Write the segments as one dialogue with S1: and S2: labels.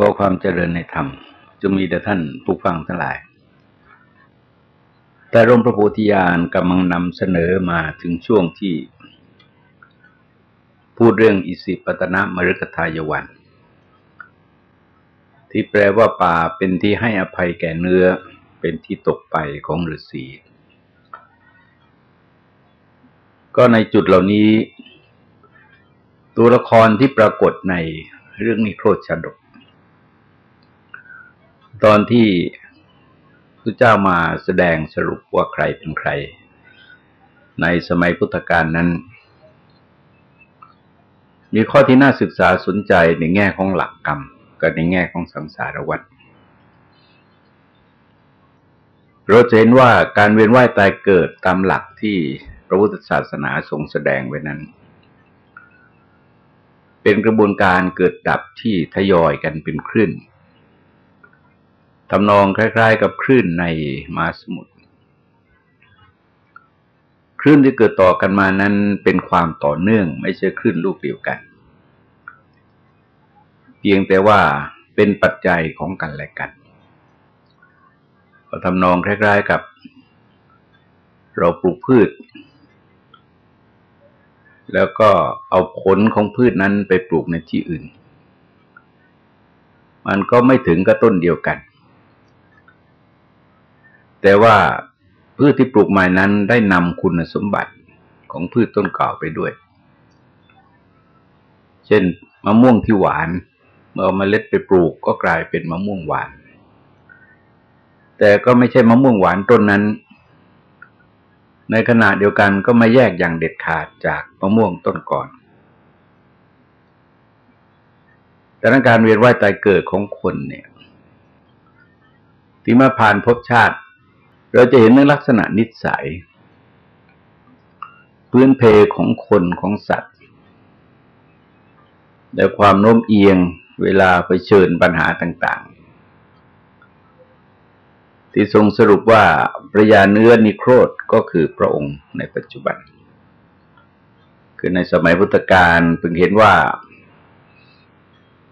S1: ขอความเจริญในธรรมจะมีแต่ท่านผู้ฟังทั้งหลาย แต่ร่มพระโพธิญาณกำลังนำเสนอมาถึงช่วงที่ พูดเรื่องอิสิปตนะมฤคทายวัน ที่แปลว่าป่าเป็นที่ให้อภัยแก่เนื้อเป็นที่ตกไปของฤาษีก็ในจุดเหล่านี้ ตัวละครที่ปรากฏในเรื่องนิโครชาดก ตอนที่พระเจ้ามาแสดงสรุปว่าใครเป็นใคร ในสมัยพุทธกาลนั้น มีข้อที่น่าศึกษาสนใจในแง่ของหลักกรรมกับในแง่ของสังสารวัฏเราจะเห็นว่าการเวียนว่ายตายเกิดตามหลักที่พระพุทธศาสนาทรงแสดงไว้นั้น เป็นกระบวนการเกิดดับที่ทยอยกันเป็นคลื่น ทำนองคล้าย ๆ กับคลื่นในมหาสมุทรคลื่นที่เกิดต่อกันมานั้นเป็นความต่อเนื่อง ไม่ใช่คลื่นลูกเดียวกัน เพียงแต่ว่าเป็นปัจจัยของกันและกันก็ทำนองคล้าย ๆกับ เราปลูกพืช แล้วก็เอาผลของพืชนั้นไปปลูกในที่อื่น มันก็ไม่ถึงกับต้นเดียวกัน แต่ว่าพืชที่ปลูกใหม่นั้นได้นำคุณสมบัติของพืชต้นเก่าไปด้วย เช่นมะม่วงที่หวาน เมื่อเอามาเล็ดไปปลูกก็กลายเป็นมะม่วงหวาน แต่ก็ไม่ใช่มะม่วงหวานต้นนั้น ในขณะเดียวกันก็ไม่แยกอย่างเด็ดขาดจากมะม่วงต้นก่อนแต่การเวียนว่ายตายเกิดของคนเนี่ยที่มาผ่านภพชาติ เราจะเห็นในลักษณะนิสัย พื้นเพของคนของสัตว์ และความโน้มเอียงเวลาไปเชิญปัญหาต่าง ๆ ที่ทรงสรุปว่าพระยาเนื้อนิโครธก็คือพระองค์ในปัจจุบัน คือในสมัยพุทธกาลเพิ่งเห็นว่า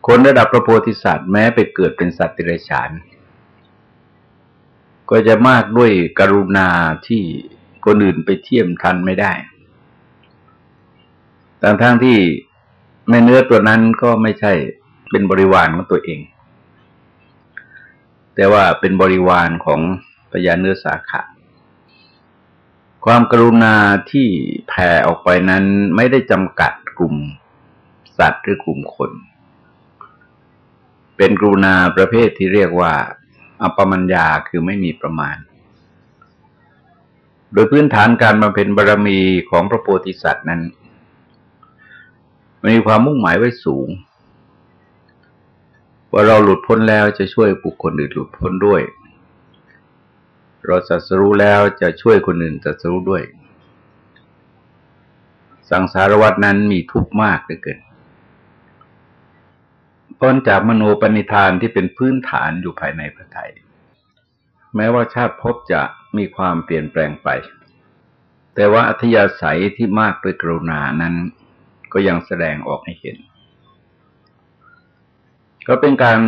S1: คนระดับพระโพธิสัตว์แม้ไปเกิดเป็นสัตว์ติเรชาน ก็จะมากด้วยกรุณาที่คนอื่นไปเทียมทันไม่ได้แต่ทั้งที่แม่เนื้อตัวนั้นก็ไม่ใช่เป็นบริวารของตัวเอง แต่ว่าเป็นบริวารของพญาเนื้อสาขา ความกรุณาที่แผ่ออกไปนั้นไม่ได้จำกัดกลุ่มสัตว์หรือกลุ่มคน เป็นกรุณาประเภทที่เรียกว่า อัปมัญญาคือไม่มีประมาณ โดยพื้นฐานการมาเป็นบารรมีของพระโพธิสัตว์นั้น มีความมุ่งหมายไว้สูง ว่าเราหลุดพ้นแล้วจะช่วยบุคคลอื่นหลุดพ้นด้วย เราสัสรู้แล้วจะช่วยคนอื่นสัสรู้ด้วย สังสารวัตนั้นมีทุกข์มากเหลือเกิน พ้นจากมโนปณิธานที่เป็นพื้นฐานอยู่ภายในพระไทย แม้ว่าชาติพบจะมีความเปลี่ยนแปลงไป แต่ว่าอัธยาศัยที่มากด้วยกรุณานั้นก็ยังแสดงออกให้เห็น ก็เป็นการ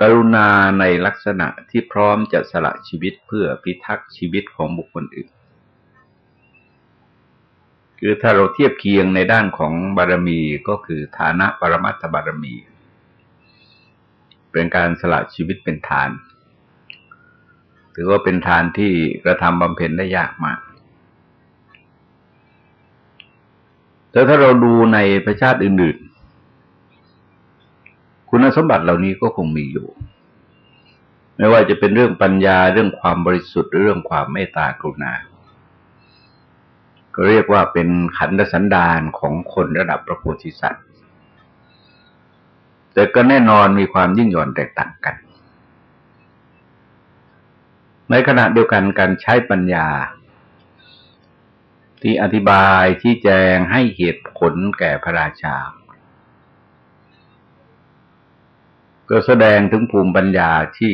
S1: กรุณาในลักษณะที่พร้อมจะสละชีวิตเพื่อพิทักษ์ชีวิตของบุคคลอื่น คือถ้าเราเทียบเคียงในด้านของบารมีก็คือฐานะปรมัตถบารมี เป็นการสละชีวิตเป็นทาน ถือว่าเป็นทานที่กระทำบำเพ็ญได้ยากมากแต่ถ้าเราดูในประชาติอื่น ๆ คุณสมบัติเหล่านี้ก็คงมีอยู่ ไม่ว่าจะเป็นเรื่องปัญญาเรื่องความบริสุทธิ์หรือเรื่องความเมตตากรุณา ก็เรียกว่าเป็นขันธสันดานของคนระดับพระโพธิสัตว์ แต่ก็แน่นอนมีความยิ่งหย่อนแตกต่างกัน ในขณะเดียวกันการใช้ปัญญา ที่อธิบายที่แจงให้เหตุผลแก่พระราชา ก็แสดงถึงภูมิปัญญาที่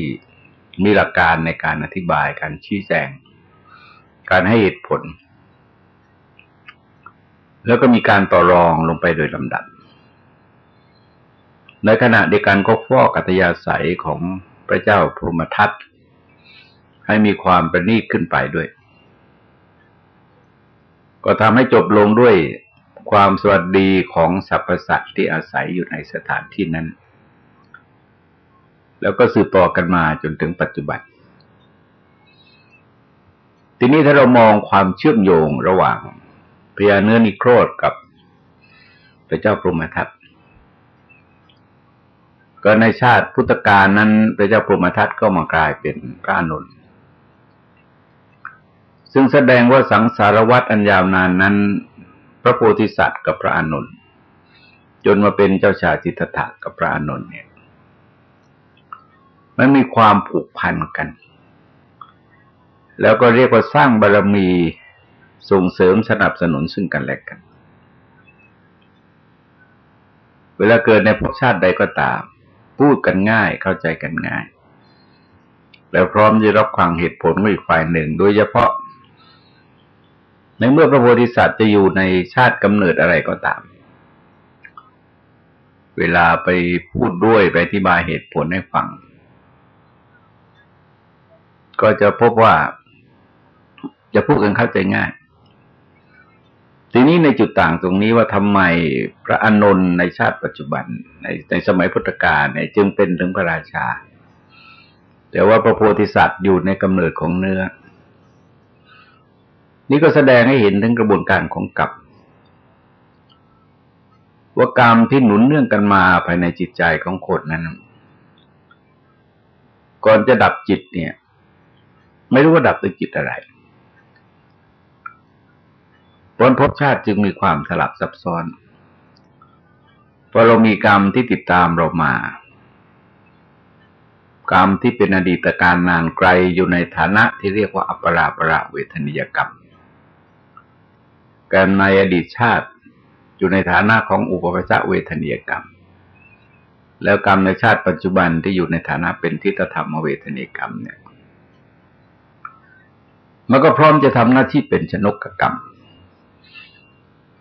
S1: มีหลักการในการอธิบายการชี้แจง การให้เหตุผล แล้วก็มีการต่อรองลงไปโดยลำดับ ในขณะเดียวกันก็ฟอกอัตยาศัยของพระเจ้าพรหมทัตให้มีความประณีตขึ้นไปด้วย ก็ทำให้จบลงด้วยความสวัสดีของสรรพสัตว์ที่อาศัยอยู่ในสถานที่นั้น แล้วก็สืบต่อกันมาจนถึงปัจจุบัน ทีนี้ถ้าเรามองความเชื่อมโยงระหว่างพญาเนื้อนิโครธกับพระเจ้าพรหมทัต ก็ในชาติพุทธกาลนั้น พระเจ้าพรหมทัตก็มากลายเป็นพระอนุนซึ่งแสดงว่าสังสารวัตรอันยาวนานนั้น พระโพธิสัตว์กับพระอนุนจนมาเป็นเจ้าชายจิตถะกับพระอนุนเนี่ย มันมีความผูกพันกัน แล้วก็เรียกว่าสร้างบารรมีส่งเสริมสนับสนุนซึ่งกันและกัน เวลาเกิดในภพชาติใดก็ตาม พูดกันง่ายเข้าใจกันง่าย แล้วพร้อมจะรับฟังเหตุผลของอีกฝ่ายหนึ่ง โดยเฉพาะ ในเมื่อพระโพธิสัตว์จะอยู่ในชาติกำเนิดอะไรก็ตาม เวลาไปพูดด้วยไปอธิบายเหตุผลให้ฟัง ก็จะพบว่า จะพูดกันเข้าใจง่าย ทีนี้ในจุดต่างตรงนี้ว่าทำไมพระอนนท์ในชาติปัจจุบันในในสมัยพุทธกาลเนี่ยจึงเป็นถึงพระราชา แต่ว่าพระโพธิสัตว์อยู่ในกำเนิดของเนื้อ นี่ก็แสดงให้เห็นถึงกระบวนการของกรรมว่ากรรมที่หนุนเนื่องกันมาภายในจิตใจของคนนั้น ก่อนจะดับจิตเนี่ย ไม่รู้ว่าดับด้วยจิตอะไร ผลภพชาติจึงมีความสลับซับซ้อนเพราะเรามีกรรมที่ติดตามเรามา กรรมที่เป็นอดีตการนานไกลอยู่ในฐานะที่เรียกว่าอัปราประเวทนิยกรรมการในอดีตชาติอยู่ในฐานะของอุปปัชเวทนิยกรรม แล้วกรรมในชาติปัจจุบันที่อยู่ในฐานะเป็นทิฏฐธรรมเวทนิยกรรมเนี่ย มันก็พร้อมจะทำหน้าที่เป็นชนกกรรม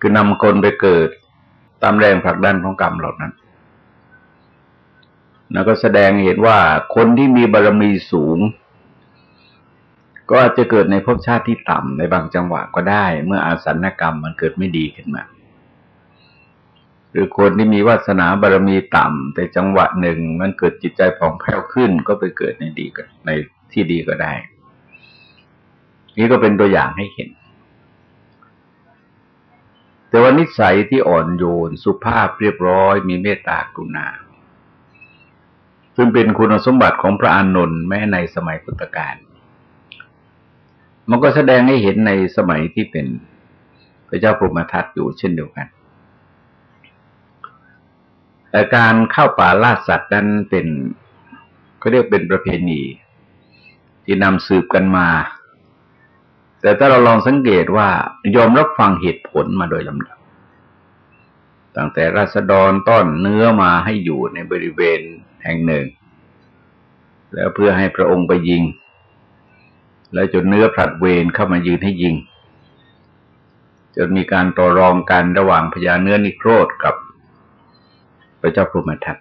S1: คือนำคนไปเกิดตามแรงผลักดันของกรรมเหล่านั้น แล้วก็แสดงเห็นว่าคนที่มีบารมีสูง ก็อาจจะเกิดในภพชาติที่ต่ำในบางจังหวะก็ได้ เมื่ออาสันกรรมมันเกิดไม่ดีขึ้นมา หรือคนที่มีวาสนาบารมีต่ำแต่จังหวะหนึ่งมันเกิดจิตใจผ่องแผ้วขึ้น ก็ไปเกิดในดีก็ในที่ดีก็ได้ นี่ก็เป็นตัวอย่างให้เห็น แต่ว่านิสัยที่อ่อนโยน สุภาพเรียบร้อย มีเมตตากรุณา ซึ่งเป็นคุณสมบัติของพระอานนท์แม้ในสมัยพุทธกาลมันก็แสดงให้เห็นในสมัยที่เป็นพระเจ้าพรหมทัตอยู่เช่นเดียวกันแต่การเข้าป่าล่าสัตว์นั้นเป็นก็เรียกเป็นประเพณี ที่นำสืบกันมา แต่ถ้าเราลองสังเกตว่ายอมรับฟังเหตุผลมาโดยลำดับ ตั้งแต่ราษฎรต้อนเนื้อมาให้อยู่ในบริเวณแห่งหนึ่ง แล้วเพื่อให้พระองค์ไปยิง แล้วจนเนื้อผลัดเวรเข้ามายืนให้ยิง จนมีการต่อรองกันระหว่างพญาเนื้อนิโครธกับพระเจ้าพรหมทัต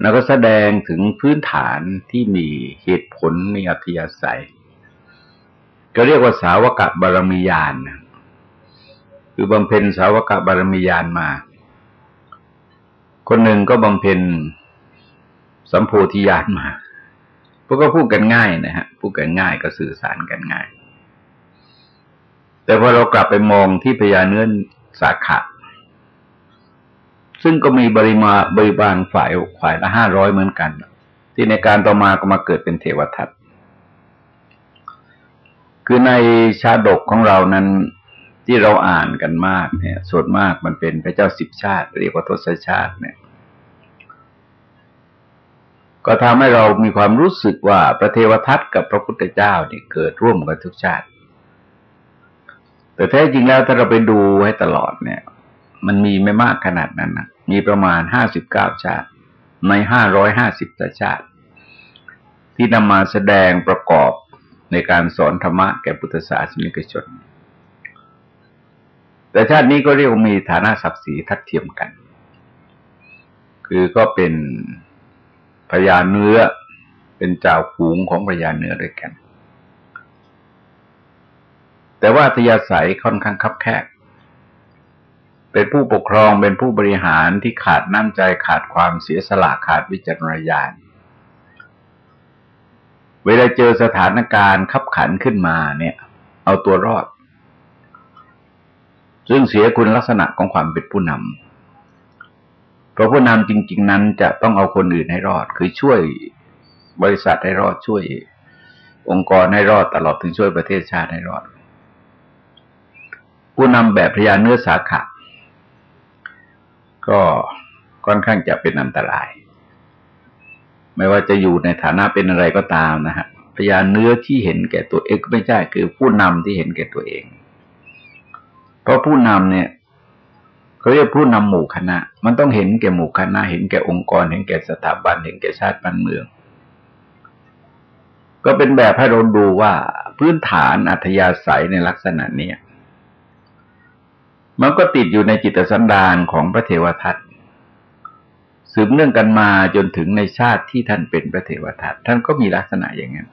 S1: แล้วก็แสดงถึงพื้นฐานที่มีเหตุผลมีอัธยาศัย ก็เรียกว่าสาวกะบารมียานคือบำเพ็ญสาวกะบารมียานมา คนหนึ่งก็บำเพ็ญสัมโพธิญาณมาพวกก็พูดกันง่ายนะฮะ พูดกันง่ายก็สื่อสารกันง่าย แต่พอเรากลับไปมองที่พญาเนื้อสาขะซึ่งก็มีบริมาบริบาลฝ่ายฝ่ายละห้าร้อยเหมือนกัน ที่ในการต่อมาก็มาเกิดเป็นเทวทัต คือในชาดกของเรานั้นที่เราอ่านกันมากเนี่ย ส่วนมากมันเป็นพระเจ้าสิบชาติ เรียกว่าทศชาติเนี่ย ก็ทำให้เรามีความรู้สึกว่าพระเทวทัตกับพระพุทธเจ้าเนี่ยเกิดร่วมกันทุกชาติ แต่แท้จริงแล้วถ้าเราไปดูให้ตลอดเนี่ย มันมีไม่มากขนาดนั้นนะมีประมาณห้าสิบเก้าชาติ ในห้าร้อยห้าสิบชาติ ที่นำมาแสดงประกอบ ในการสอนธรรมะแก่พุทธศาสนิกชน แต่ชาตินี้ก็เรียกมีฐานะศักดิ์ศรีทัดเทียมกัน คือก็เป็นพญาเนื้อ เป็นเจ้าฝูงของพญาเนื้อด้วยกัน แต่ว่าทยาศัยค่อนข้างคับแคบเป็นผู้ปกครองเป็นผู้บริหารที่ขาดน้ำใจขาดความเสียสละขาดวิจารณญาณ วลาเจอสถานการณ์ขับขันขึ้นมาเนี่ย เอาตัวรอด ซึ่งเสียคุณลักษณะของความเป็นผู้นำเพราะผู้นำจริง ๆ นั้นจะต้องเอาคนอื่นให้รอด คือช่วยบริษัทให้รอดช่วย องค์กรให้รอดตลอดถึงช่วยประเทศชาติให้รอด ผู้นำแบบพยานเนื้อสาขาก็ค่อนข้างจะเป็นอันตราย ไม่ว่าจะอยู่ในฐานะเป็นอะไรก็ตามนะฮะพยานเนื้อที่เห็นแก่ตัวเองก็ไม่ใช่คือผู้นำที่เห็นแก่ตัวเอง เพราะผู้นำเนี่ยเขาเรียกผู้นำหมู่คณะ มันต้องเห็นแก่หมู่คณะ เห็นแก่องค์กร เห็นแก่สถาบัน เห็นแก่ชาติบ้านเมือง ก็เป็นแบบให้เราดูว่าพื้นฐานอัธยาศัยในลักษณะนี้มันก็ติดอยู่ในจิตสันดานของพระเทวทัต สืบเนื่องกันมาจนถึงในชาติที่ท่านเป็นพระเทวทัตท่านก็มีลักษณะอย่างนั้น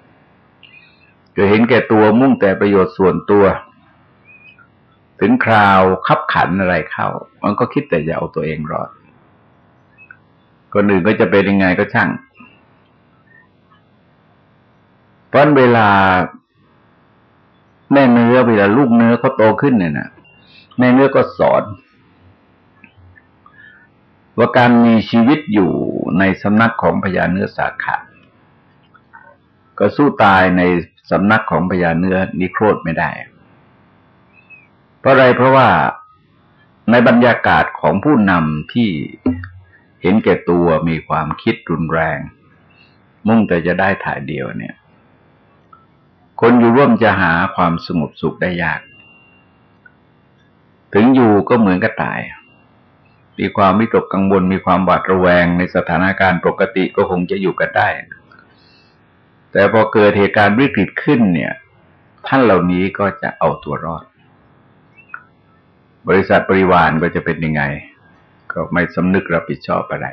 S1: ก็เห็นแก่ตัวมุ่งแต่ประโยชน์ส่วนตัว ถึงคราวขับขันอะไรเข้า มันก็คิดแต่จะเอาตัวเองรอดคนอื่นก็จะเป็นยังไงก็ช่างตอนเวลาแม่เนื้อเวลาลูกเนื้อเขาโตขึ้นเนี่ยนะแม่เนื้อก็สอน ว่าการมีชีวิตอยู่ในสำนักของพญาเนื้อสาขาก็สู้ตายในสำนักของพญาเนื้อนิโครธไม่ได้ เพราะอะไรเพราะว่าในบรรยากาศของผู้นำที่เห็นแก่ตัวมีความคิดรุนแรง มุ่งแต่จะได้ถ่ายเดียวเนี่ย คนอยู่ร่วมจะหาความสงบสุขได้ยาก ถึงอยู่ก็เหมือนกับตาย มีความวิตกกังวลมีความหวาดระแวงในสถานการณ์ปกติก็คงจะอยู่กันได้ แต่พอเกิดเหตุการณ์วิกฤตขึ้นเนี่ย ท่านเหล่านี้ก็จะเอาตัวรอด บริษัทบริวารก็จะเป็นยังไง ก็ไม่สำนึกรับผิดชอบอะไร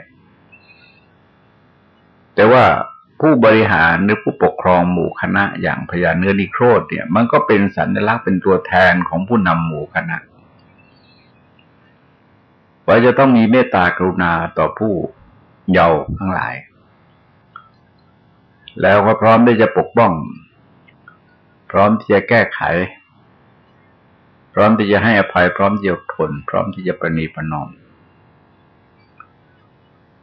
S1: แต่ว่าผู้บริหารหรือผู้ปกครองหมู่คณะอย่างพญาเนื้อนิโครธเนี่ย มันก็เป็นสัญลักษณ์เป็นตัวแทนของผู้นำหมู่คณะ ว่าจะต้องมีเมตตากรุณาต่อผู้เยาว์ทั้งหลาย แล้วก็พร้อมที่จะปกป้อง พร้อมที่จะแก้ไข พร้อมที่จะให้อภัย พร้อมที่จะทน พร้อมที่จะประนีประนอม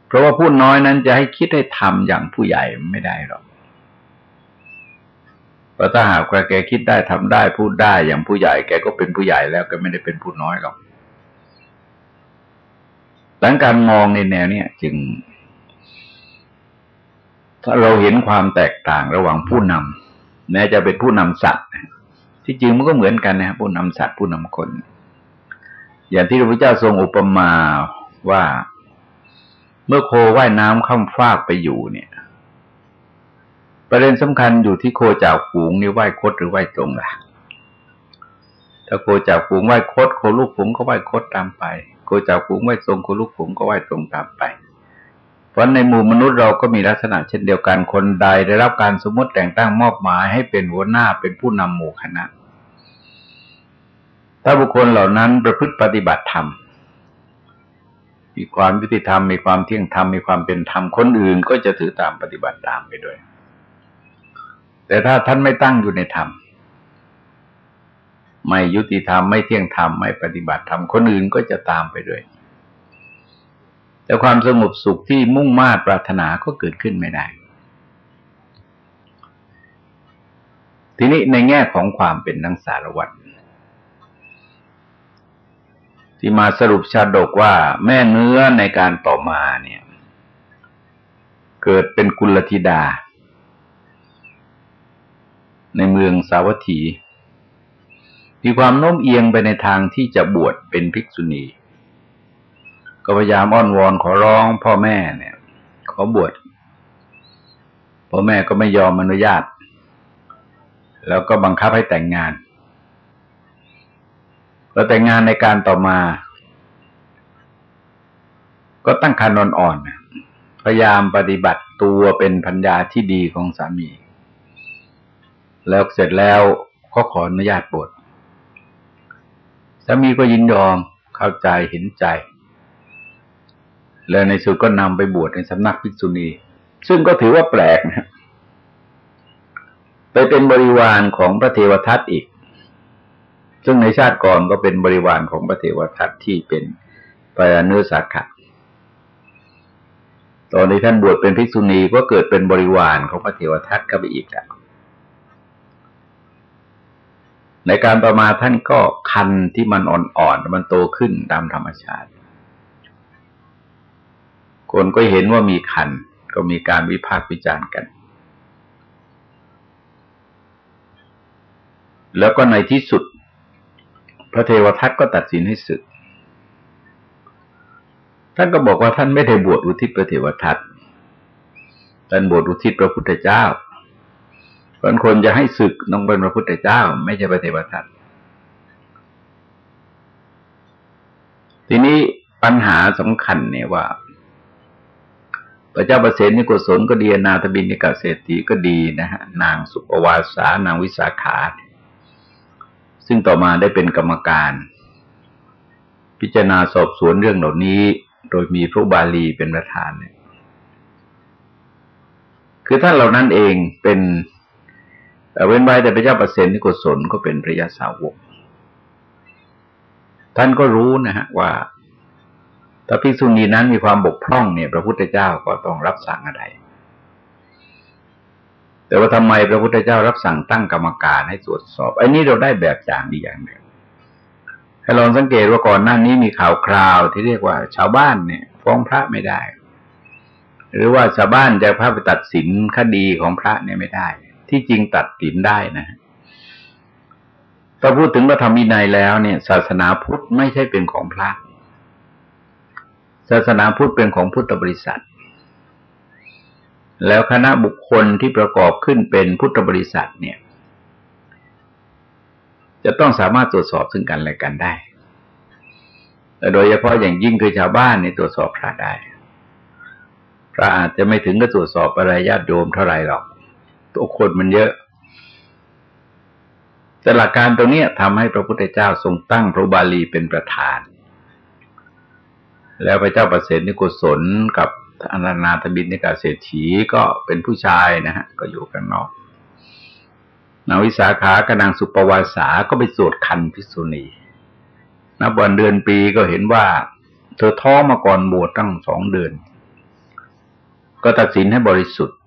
S1: เพราะว่าผู้น้อยนั้นจะให้คิดให้ทำอย่างผู้ใหญ่ไม่ได้หรอกเพราะถ้าหากแกคิดได้ทำได้พูดได้อย่างผู้ใหญ่ แกก็เป็นผู้ใหญ่แล้วก็ไม่ได้เป็นผู้น้อยหรอก หลังการมองในแนวเนี้ยจึง ถ้าเราเห็นความแตกต่างระหว่างผู้นำแม้จะเป็นผู้นำสัตว์ที่จริงมันก็เหมือนกันนะผู้นำสัตว์ผู้นำคน อย่างที่พระพุทธเจ้าทรงอุปมาว่า เมื่อโคว่ายน้ำข้ามฟากไปอยู่เนี่ย ประเด็นสำคัญอยู่ที่โคจ่ากฝูงนี่ว่ายคดหรือว่ายตรงล่ะถ้าโคจ่ากฝูงว่ายคดโคลูกฝูงก็ว่ายคดตามไป คจากฝูงไหวตรงคลูกฝูงก็ไหวตรงตามไป เพราะในหมู่มนุษย์เราก็มีลักษณะเช่นเดียวกันคนใดได้รับการสมมติแต่งตั้งมอบหมายให้เป็นหัวหน้าเป็นผู้นำหมู่คณะ ถ้าบุคคลเหล่านั้นประพฤติปฏิบัติธรรมมีความยุติธรรมมีความเที่ยงธรรมมีความเป็นธรรมคนอื่นก็จะถือตามปฏิบัติตามไปด้วย แต่ถ้าท่านไม่ตั้งอยู่ในธรรม ไม่ยุติธรรมไม่เที่ยงธรรมไม่ปฏิบัติธรรมคนอื่นก็จะตามไปด้วย แต่ความสงบสุขที่มุ่งมา่ปรารถนาก็เกิดขึ้นไม่ได้ ทีนี้ในแง่ของความเป็นนังสารวัตรที่มาสรุปชาดกว่าแม่เนื้อในการต่อมาเนี่ย เกิดเป็นกุลธิดา ในเมืองสาวัตถี มีความโน้มเอียงไปในทางที่จะบวชเป็นภิกษุณี ก็พยายามอ้อนวอนขอร้องพ่อแม่เนี่ย ขอบวชพ่อแม่ก็ไม่ยอมอนุญาต แล้วก็บังคับให้แต่งงานแล้วแต่งงานในการต่อมา ก็ตั้งคันอ่อนๆพยายามปฏิบัติตัวเป็นพัญญาที่ดีของสามี แล้วเสร็จแล้วก็ขออนุญาตบวชามีก็ยินยอมเข้าใจเห็นใจ แล้วในสุดก็นำไปบวชในสำนักภิกษุณี ซึ่งก็ถือว่าแปลกนะไปเป็นบริวารของพระเทวทัตอีก ซึ่งในชาติก่อนก็เป็นบริวารของพระเทวทัตที่เป็นปานุสาขะตอนนี้ท่านบวชเป็นภิกษุณีก็เกิดเป็นบริวารของพระเทวทัตเข้าไปอีกแล้ว ในการประมาท่านก็คันที่มันอ่อนๆมันโตขึ้นตามธรรมชาติ คนก็เห็นว่ามีคันก็มีการวิพากษ์วิจารณ์กัน แล้วก็ในที่สุด พระเทวทัตก็ตัดสินให้สึก ท่านก็บอกว่าท่านไม่ได้บวชอุทิศพระเทวทัตท่านบวชอุทิศพระพุทธเจ้า บางคนจะให้ศึกต้องเป็นพระพุทธเจ้า ไม่ใช่พระเทวทัตทีนี้ปัญหาสำคัญเนี่ยว่า พระเจ้าประเสฐนิโกศลก็ดีนาถบินิกาเศรษฐีก็ดีนะฮะนางสุปวาสานางวิสาขา ซึ่งต่อมาได้เป็นกรรมการ พิจารณาสอบสวนเรื่องเหล่านี้ โดยมีพระบาลีเป็นประธานเนี่ยคือท่านเหล่านั้นเองเป็น เว้นไว้แต่พระเจ้าประเสนิโกศลก็เป็นพระยาสาวก ท่านก็รู้นะฮะว่าถ้าภิกษุณีนั้นมีความบกพร่องเนี่ย พระพุทธเจ้าก็ต้องรับสั่งอะไร แต่ว่าทำไมพระพุทธเจ้ารับสั่งตั้งกรรมการให้ตรวจสอบไอันนี้เราได้แบบอย่างดีอย่างหนึ่งให้ลองสังเกตว่าก่อนหน้านี้มีข่าวคราวที่เรียกว่า ชาวบ้านเนี่ย ฟ้องพระไม่ได้ หรือว่าชาวบ้านจะพาไปตัดสินคดีของพระเนี่ยไม่ได้ ที่จริงตัดสินได้นะถ้าพูดถึงพระธรรมวินัยแล้วเนี่ย ศาสนาพุทธไม่ใช่เป็นของพระ ศาสนาพุทธเป็นของพุทธบริษัท แล้วคณะบุคคลที่ประกอบขึ้นเป็นพุทธบริษัทเนี่ย จะต้องสามารถตรวจสอบซึ่งกันและกันได้โดยเฉพาะอย่างยิ่งคือชาวบ้านในตรวจสอบพระได้ พระอาจจะไม่ถึงกับตรวจสอบอะไรญาติโยมเท่าไรหรอก ตัวคนมันเยอะ แต่หลักการตรงนี้ทำให้พระพุทธเจ้าทรงตั้งพระบาลีเป็นประธาน แล้วพระเจ้าประเสริฐนิโกศลกับอนานาธบินในกาเศรษฐีก็เป็นผู้ชายนะฮะ ก็อยู่กันนอกนาวิสาขากนางสุปวาสาก็ไปสวดคันพิษุณีนับวันเดือนปีก็เห็นว่า เธอท้องมาก่อนบวชตั้งสองเดือน ก็ตัดสินให้บริสุทธิ์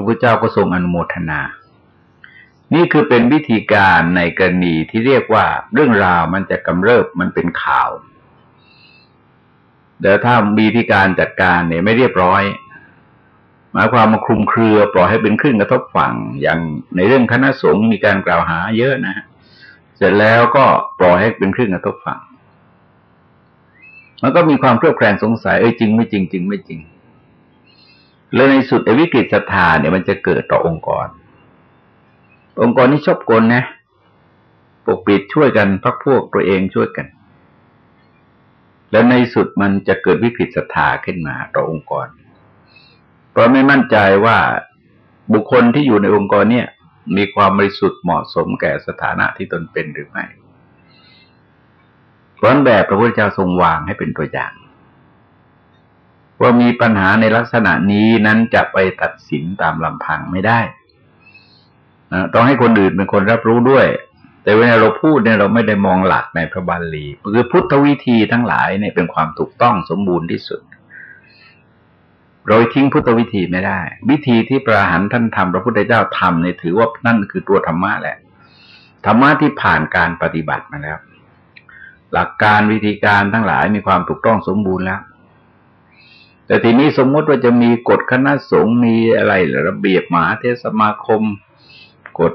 S1: ระพุทธเจ้าก็ทรงอนุโมทนา นี่คือเป็นวิธีการในกรณีที่เรียกว่าเรื่องราวมันจะกำเริบมันเป็นข่าวเดี๋ยวถ้ามีวิธีการจัดการเนี่ยไม่เรียบร้อย หมายความมาคลุมเครือปล่อยให้เป็นขึ้นกระทบฝั่งอย่างในเรื่องคณะสงฆ์มีการกล่าวหาเยอะนะฮะเสร็จแล้วก็ปล่อยให้เป็นขึ้นกระทบฝั่งมันก็มีความเครือบแคลงสงสัยเอ้ยจริงไม่จริงจริงไม่จริง แล้วในสุดอวิกฤตศรัทธาเนี่ยมันจะเกิดต่อองค์กร องค์กรนี้ชอบกลนะปกปิดช่วยกันพักพวกตัวเองช่วยกัน แล้วในสุดมันจะเกิดวิกฤตศรัทธาขึ้นมาต่อองค์กร เพราะไม่มั่นใจว่าบุคคลที่อยู่ในองค์กรเนี่ย มีความบริสุทธิ์เหมาะสมแก่สถานะที่ตนเป็นหรือไม่เพราะแบบพระพุทธเจ้าทรงวางให้เป็นตัวอย่าง ว่ามีปัญหาในลักษณะนี้นั้นจะไปตัดสินตามลำพังไม่ได้นะต้องให้คนอื่นเป็นคนรับรู้ด้วย แต่เวลาเราพูดเนี่ยเราไม่ได้มองหลักในพระบาลีคือพุทธวิธีทั้งหลายเนี่ยเป็นความถูกต้องสมบูรณ์ที่สุดโดยทิ้งพุทธวิธีไม่ได้ วิธีที่พระหันท่านทำพระพุทธเจ้าทำเนี่ยถือว่านั่นคือตัวธรรมะแหละธรรมะที่ผ่านการปฏิบัติมาแล้ว หลักการวิธีการทั้งหลายมีความถูกต้องสมบูรณ์แล้ว แต่ทีนี้สมมติว่าจะมีกฎคณะสงฆ์มีอะไรระเบียบมหาเทศมาคม กฎ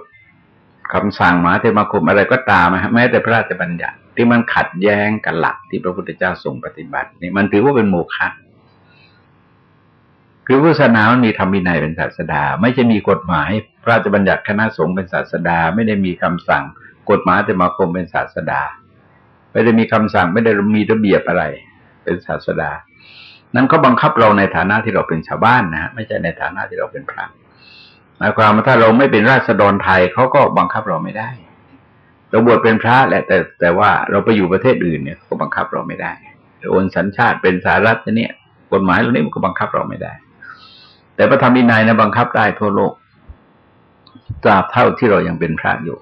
S1: คำสั่งมหาเทศมาคมอะไรก็ตามนะแม้แต่พระราชบัญญัติ ที่มันขัดแย้งกับหลักที่พระพุทธเจ้าทรงปฏิบัตินี่มันถือว่าเป็นโมฆะคือพุทธศาสนามันมีธรรมวินัยเป็นศาสดา ไม่ใช่มีกฎหมาย พระราชบัญญัติคณะสงฆ์เป็นศาสดา ไม่ได้มีคำสั่ง กฎหมายแต่มาคมเป็นศาสดา ไม่ได้มีคำสั่งไม่ได้มีระเบียบอะไร เป็นศาสดา นั้นเขาบังคับเราในฐานะที่เราเป็นชาวบ้านนะฮะไม่ใช่ในฐานะที่เราเป็นพระหมายความว่าถ้าเราไม่เป็นราษฎรไทยเขาก็บังคับเราไม่ได้เราบวชเป็นพระแหละแต่แต่ว่าเราไปอยู่ประเทศอื่นเนี่ยก็บังคับเราไม่ได้โอนสัญชาติเป็นสารัฐเนี่ยกฎหมายเหล่านี้มันก็บังคับเราไม่ได้ แต่พระธรรมวินัยนะบังคับได้ทั่วโลกตราบเท่าที่เรายังเป็นพระอยู่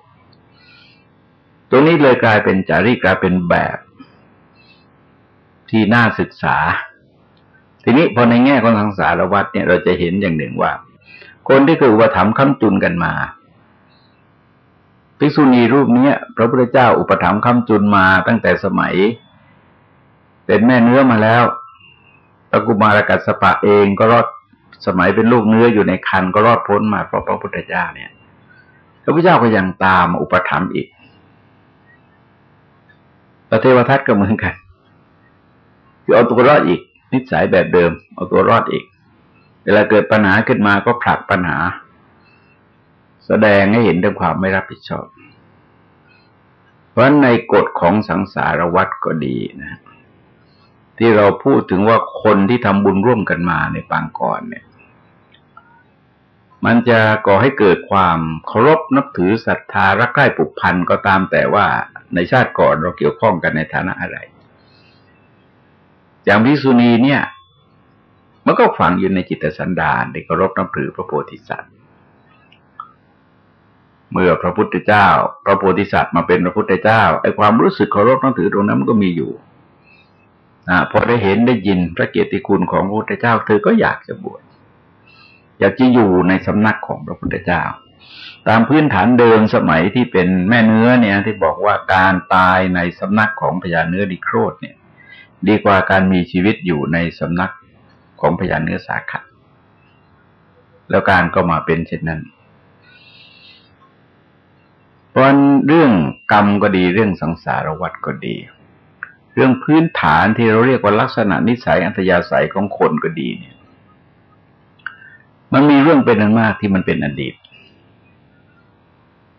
S1: ตรงนี้เลยกลายเป็นจารีกลายเป็นแบบที่น่าศึกษา ทีนี้พอในแง่ของทางสารวัตรเนี่ยเราจะเห็นอย่างหนึ่งว่า คนที่คืออุปถัมภ์ค้ำจุนกันมาภิกษุณีรูปนี้พระพุทธเจ้าอุปถัมภ์ค้ำจุนมาตั้งแต่สมัย เป็นแม่เนื้อมาแล้วพระกุมารกัสปะเองก็รอดสมัยเป็นลูกเนื้ออยู่ในคันก็รอดพ้นมาเพราะพระพุทธเจ้าเนี่ย พระพุทธเจ้าก็ยังตามอุปถัมภ์อีกพระเทวทัตก็เหมือนกันคือเอาตัวรอดอีก นิสัยแบบเดิม เอาตัวรอดอีก เวลาเกิดปัญหาขึ้นมาก็ผลักปัญหา แสดงให้เห็นถึงความไม่รับผิดชอบ เพราะในกฎของสังสารวัตรก็ดีนะ ที่เราพูดถึงว่าคนที่ทำบุญร่วมกันมาในปางก่อนเนี่ย มันจะก่อให้เกิดความเคารพนับถือศรัทธารักใคร่ผูกพันก็ตามแต่ว่าในชาติก่อนเราเกี่ยวข้องกันในฐานะอะไร อย่างพิษุณีเนี่ย มันก็ฝังอยู่ในจิตสันดานในเคารพนับถือพระโพธิสัตว์ เมื่อพระพุทธเจ้า พระโพธิสัตว์มาเป็นพระพุทธเจ้าไอ้ความรู้สึกเคารพนับถือตรงนั้นมันก็มีอยู่อพอได้เห็นได้ยินพระเกียรติคุณของพระพุทธเจ้า เธอก็อยากจะบวชอยากจะอยู่ในสำนักของพระพุทธเจ้า ตามพื้นฐานเดิมสมัยที่เป็นแม่เนื้อเนี่ยที่บอกว่าการตายในสำนักของพญาเนื้อดิโครดเนี่ย ดีกว่าการมีชีวิตอยู่ในสำนักของพญานเนื้อสาขะแล้วการก็มาเป็นเช่นนั้น เพราะเรื่องกรรมก็ดีเรื่องสังสารวัฏก็ดี เรื่องพื้นฐานที่เราเรียกว่าลักษณะนิสัยอัตยาศัยของคนก็ดีเนี่ย มันมีเรื่องเป็นอันมากที่มันเป็นอดีต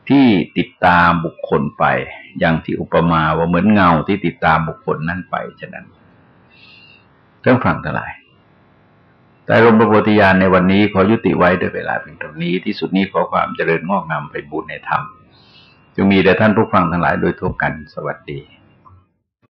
S1: ที่ติดตามบุคคลไป อย่างที่อุปมาว่าเหมือนเงาที่ติดตามบุคคลนั่นไปฉะนั้นเรื่องฟังทั้งหลายแต่รมประโพธิญาณในวันนี้ขอยุติไว้ด้วยเวลาเพียงเท่านี้ที่สุดนี้ขอความเจริญงอกงามไปบุญในธรรมจงมีแด่ท่านผู้ฟังทั้งหลายโดยทั่วกันสวัสดี